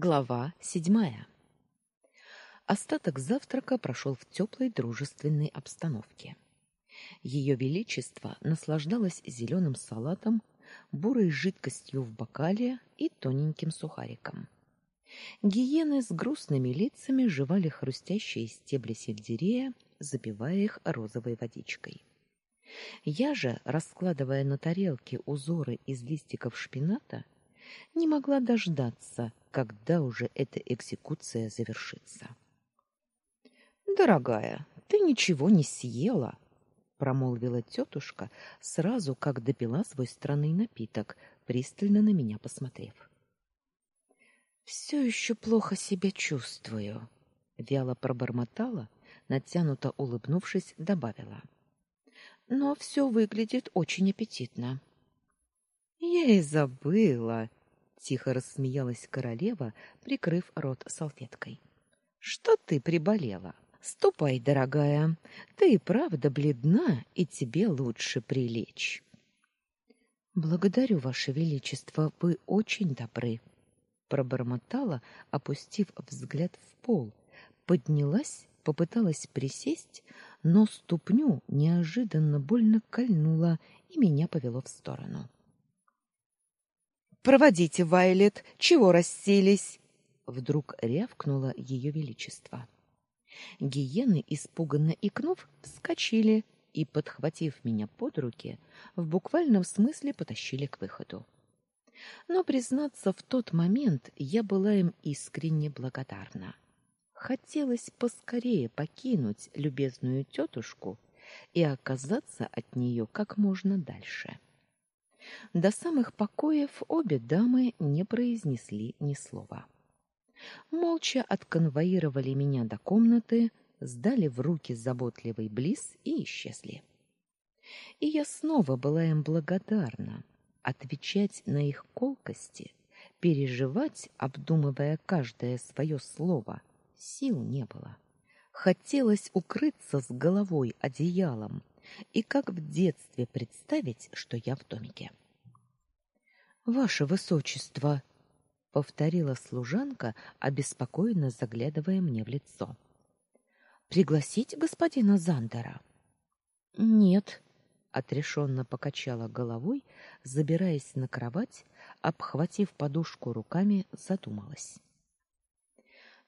Глава седьмая. Остаток завтрака прошел в теплой дружественной обстановке. Ее величество наслаждалось зеленым салатом, бурой жидкостью в бокале и тоненьким сухариком. Гиены с грустными лицами жевали хрустящие стебли сельдерея, запивая их розовой водичкой. Я же, раскладывая на тарелке узоры из листиков шпината, не могла дождаться, когда уже эта экзекуция завершится. Дорогая, ты ничего не съела, промолвила тетушка, сразу как допила свой странный напиток, пристально на меня посмотрев. «Все еще плохо себя чувствую, вяло пробормотала, натянуто улыбнувшись, добавила: Но все выглядит очень аппетитно. Я и забыла, тихо рассмеялась королева, прикрыв рот салфеткой. Что ты приболела? Ступай, дорогая. Ты и правда бледна, и тебе лучше прилечь. Благодарю, ваше величество, вы очень добры, пробормотала, опустив взгляд в пол. Поднялась, попыталась присесть, но ступню неожиданно больно кольнула и меня повело в сторону. Проводите, Вайлет, чего расселись? Вдруг рявкнуло ее величество. Гиены, испуганно икнув, вскочили и, подхватив меня под руки, в буквальном смысле потащили к выходу. Но, признаться, в тот момент я была им искренне благодарна. Хотелось поскорее покинуть любезную тетушку и оказаться от нее как можно дальше. До самых покоев обе дамы не произнесли ни слова. Молча отконвоировали меня до комнаты, сдали в руки заботливый близ и исчезли. И я снова была им благодарна. Отвечать на их колкости, переживать, обдумывая каждое свое слово, сил не было. Хотелось укрыться с головой одеялом, и как в детстве представить, что я в домике. Ваше высочество, повторила служанка, обеспокоенно заглядывая мне в лицо. Пригласить господина Зандера? Нет, отрешенно покачала головой, забираясь на кровать, обхватив подушку руками, задумалась.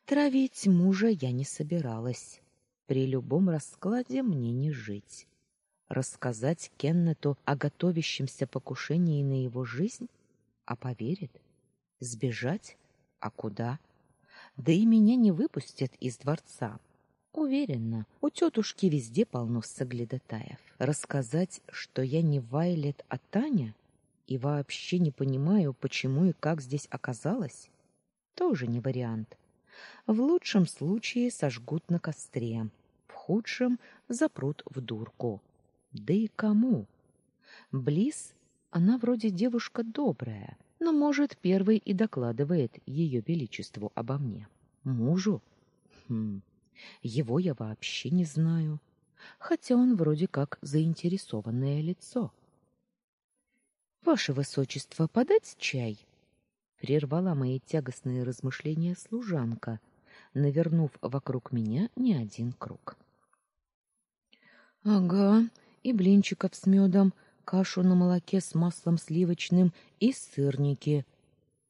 Травить мужа я не собиралась. При любом раскладе мне не жить рассказать Кеннету о готовящемся покушении на его жизнь? А поверит? Сбежать? А куда? Да и меня не выпустят из дворца. Уверена, у тетушки везде полно соглядатаев. Рассказать, что я не Вайлет, а Таня, и вообще не понимаю, почему и как здесь оказалась, тоже не вариант. В лучшем случае сожгут на костре, в худшем запрут в дурку. Да и кому? Близ, она вроде девушка добрая, но, может, первый и докладывает ее величеству обо мне. Мужу? Хм, его я вообще не знаю, хотя он вроде как заинтересованное лицо. Ваше высочество, подать чай? Прервала мои тягостные размышления служанка, навернув вокруг меня не один круг. Ага, и блинчиков с медом, кашу на молоке с маслом сливочным и сырники.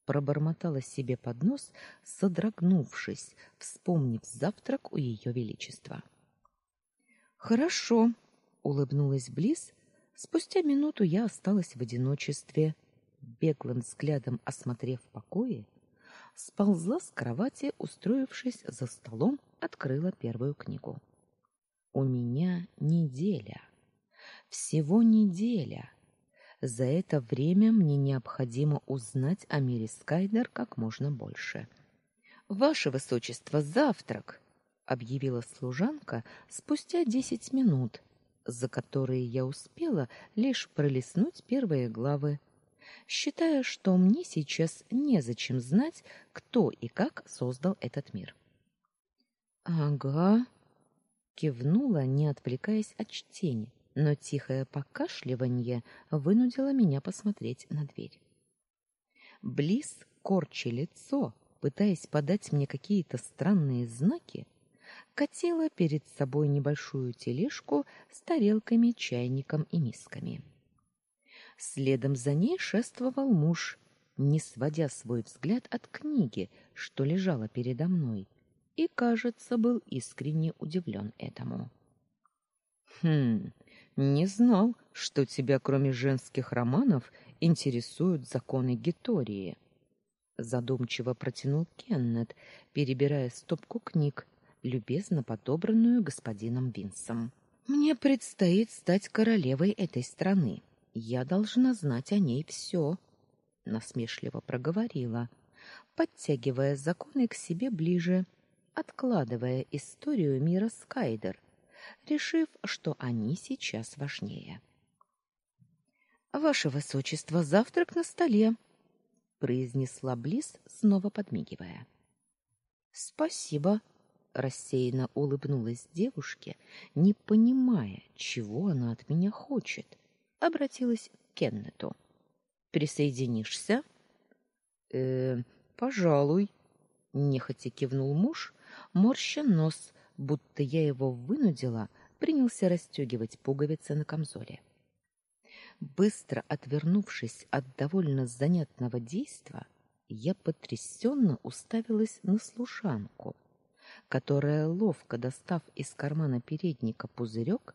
Пробормотала себе под нос, содрогнувшись, вспомнив завтрак у ее величества. Хорошо, улыбнулась Близ. Спустя минуту я осталась в одиночестве, беглым взглядом осмотрев покои, сползла с кровати, устроившись за столом, открыла первую книгу. У меня неделя. Всего неделя. За это время мне необходимо узнать о мире Скайдер как можно больше. Ваше высочество, завтрак, объявила служанка спустя десять минут, за которые я успела лишь пролистнуть первые главы, считая, что мне сейчас незачем знать, кто и как создал этот мир. Ага, кивнула, не отвлекаясь от чтения но тихое покашливание вынудило меня посмотреть на дверь. Близ, корчи лицо, пытаясь подать мне какие-то странные знаки, катила перед собой небольшую тележку с тарелками, чайником и мисками. Следом за ней шествовал муж, не сводя свой взгляд от книги, что лежала передо мной, и, кажется, был искренне удивлен этому. Хм, не знал, что тебя, кроме женских романов, интересуют законы Гитории. Задумчиво протянул Кеннет, перебирая стопку книг, любезно подобранную господином Винсом. Мне предстоит стать королевой этой страны. Я должна знать о ней все, насмешливо проговорила, подтягивая законы к себе ближе, откладывая историю мира Скайдер, решив, что они сейчас важнее. Ваше высочество, завтрак на столе, произнесла Близ, снова подмигивая. Спасибо, рассеянно улыбнулась девушке, не понимая, чего она от меня хочет. Обратилась к Кеннету. Присоединишься? Э, пожалуй, нехотя кивнул муж, морща нос, будто я его вынудила, принялся расстегивать пуговицы на камзоле. Быстро отвернувшись от довольно занятного действа, я потрясенно уставилась на служанку, которая, ловко достав из кармана передника пузырек,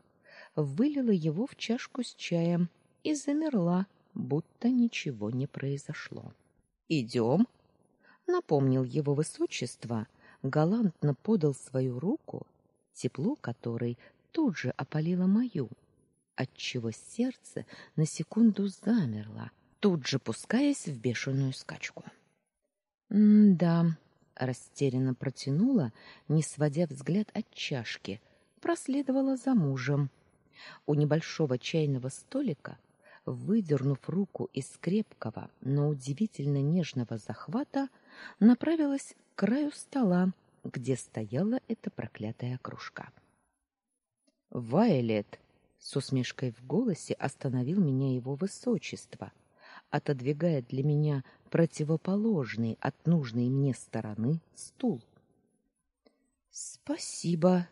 вылила его в чашку с чаем и замерла, будто ничего не произошло. «Идем?» — напомнил его высочество, галантно подал свою руку, тепло которой тут же опалило мою — отчего сердце на секунду замерло, тут же пускаясь в бешеную скачку. «М-да», — растерянно протянула, не сводя взгляд от чашки, проследовала за мужем. У небольшого чайного столика, выдернув руку из крепкого, но удивительно нежного захвата, направилась к краю стола, где стояла эта проклятая кружка. «Вайлет!» С усмешкой в голосе остановил меня его высочество, отодвигая для меня противоположный от нужной мне стороны стул. Спасибо,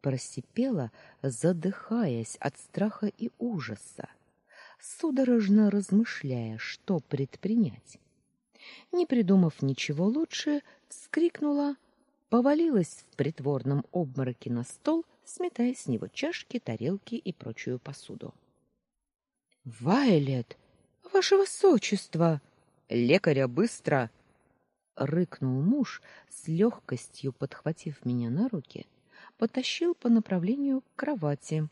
просипела, задыхаясь от страха и ужаса, судорожно размышляя, что предпринять. Не придумав ничего лучше, вскрикнула, повалилась в притворном обмороке на стол сметая с него чашки, тарелки и прочую посуду. Вайлет, ваше высочество, лекаря быстро, рыкнул муж, с легкостью подхватив меня на руки, потащил по направлению к кровати.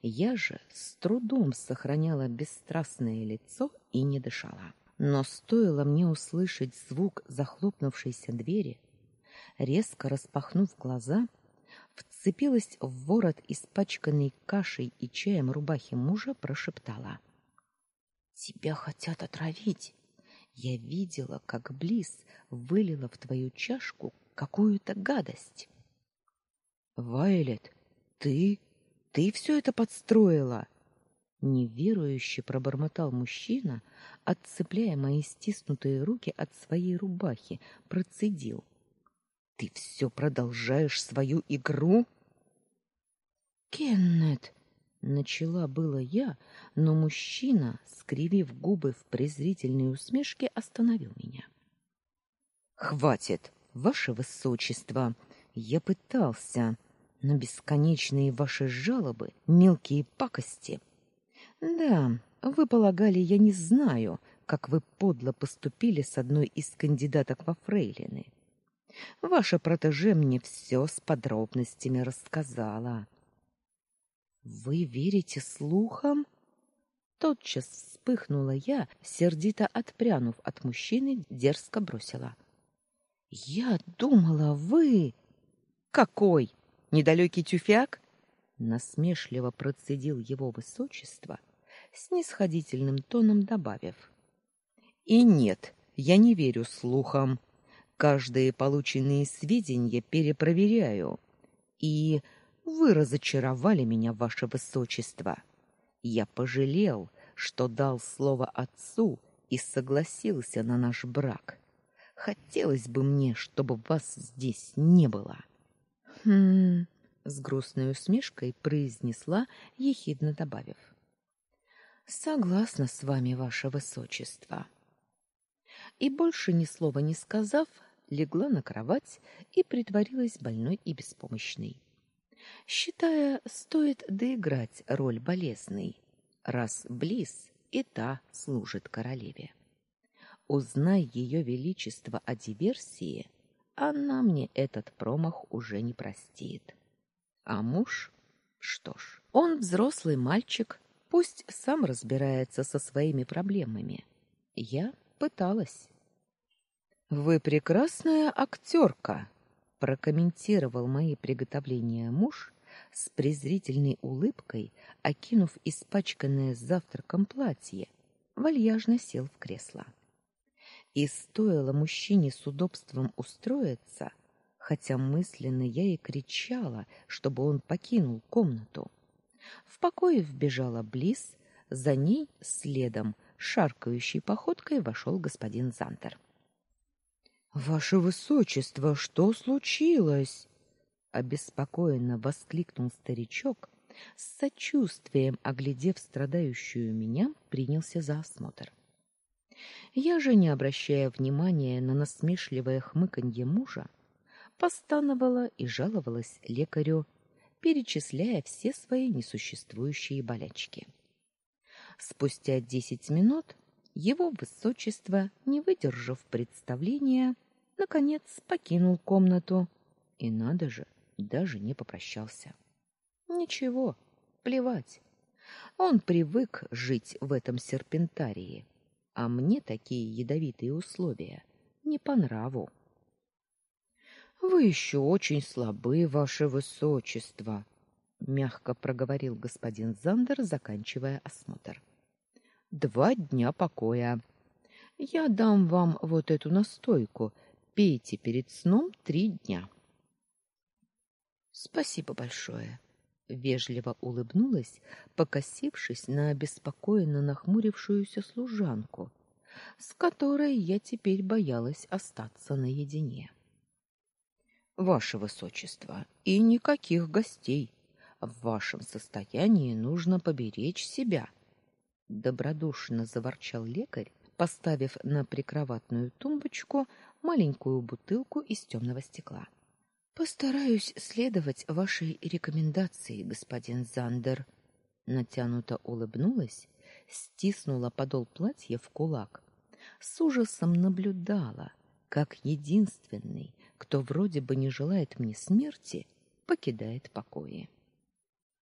Я же с трудом сохраняла бесстрастное лицо и не дышала. Но стоило мне услышать звук захлопнувшейся двери, резко распахнув глаза, вцепилась в ворот испачканной кашей и чаем рубахи мужа, прошептала: "Тебя хотят отравить. Я видела, как Близ вылила в твою чашку какую-то гадость". "Вайлет, ты ты все это подстроила?" Неверующе пробормотал мужчина, отцепляя мои стиснутые руки от своей рубахи, процедил: ты все продолжаешь свою игру? Кеннет, начала было я, но мужчина, скривив губы в презрительной усмешке, остановил меня. Хватит, ваше высочество. Я пытался, но бесконечные ваши жалобы, мелкие пакости. Да, вы полагали, я не знаю, как вы подло поступили с одной из кандидаток во фрейлины. Ваша протеже мне все с подробностями рассказала. Вы верите слухам? Тотчас вспыхнула я, сердито отпрянув от мужчины, дерзко бросила: "Я думала, вы какой недалекий тюфяк?" насмешливо процедил его высочество, снисходительным тоном добавив: "И нет, я не верю слухам. Каждые полученные сведения перепроверяю. И вы разочаровали меня, ваше высочество. Я пожалел, что дал слово отцу и согласился на наш брак. Хотелось бы мне, чтобы вас здесь не было. Хм, с грустной усмешкой произнесла, ехидно добавив: Согласна с вами, ваше высочество. И больше ни слова не сказав, легла на кровать и притворилась больной и беспомощной, считая, стоит доиграть роль болезной, раз близ и та служит королеве. Узнай ее величество о диверсии, она мне этот промах уже не простит. А муж? Что ж, он взрослый мальчик, пусть сам разбирается со своими проблемами. Я пыталась. Вы прекрасная актерка, прокомментировал мои приготовления муж с презрительной улыбкой, окинув испачканное завтраком платье, вальяжно сел в кресло. И стоило мужчине с удобством устроиться, хотя мысленно я и кричала, чтобы он покинул комнату. В покое вбежала Близ, за ней следом, шаркающей походкой вошел господин Зантер. Ваше высочество, что случилось? обеспокоенно воскликнул старичок, с сочувствием оглядев страдающую меня, принялся за осмотр. Я же, не обращая внимания на насмешливое хмыканье мужа, постановала и жаловалась лекарю, перечисляя все свои несуществующие болячки. Спустя десять минут его высочество, не выдержав представления, наконец покинул комнату и надо же, даже не попрощался. Ничего, плевать. Он привык жить в этом серпентарии а мне такие ядовитые условия не по нраву. Вы еще очень слабы, ваше высочество, мягко проговорил господин Зандер, заканчивая осмотр. Два дня покоя. Я дам вам вот эту настойку. Пейте перед сном три дня. Спасибо большое вежливо улыбнулась, покосившись на обеспокоенно нахмурившуюся служанку, с которой я теперь боялась остаться наедине. Ваше высочество, и никаких гостей. В вашем состоянии нужно поберечь себя, добродушно заворчал лекарь, поставив на прикроватную тумбочку маленькую бутылку из темного стекла. Постараюсь следовать вашей рекомендации, господин Зандер, натянуто улыбнулась, стиснула подол платья в кулак. С ужасом наблюдала, как единственный, кто вроде бы не желает мне смерти, покидает покои.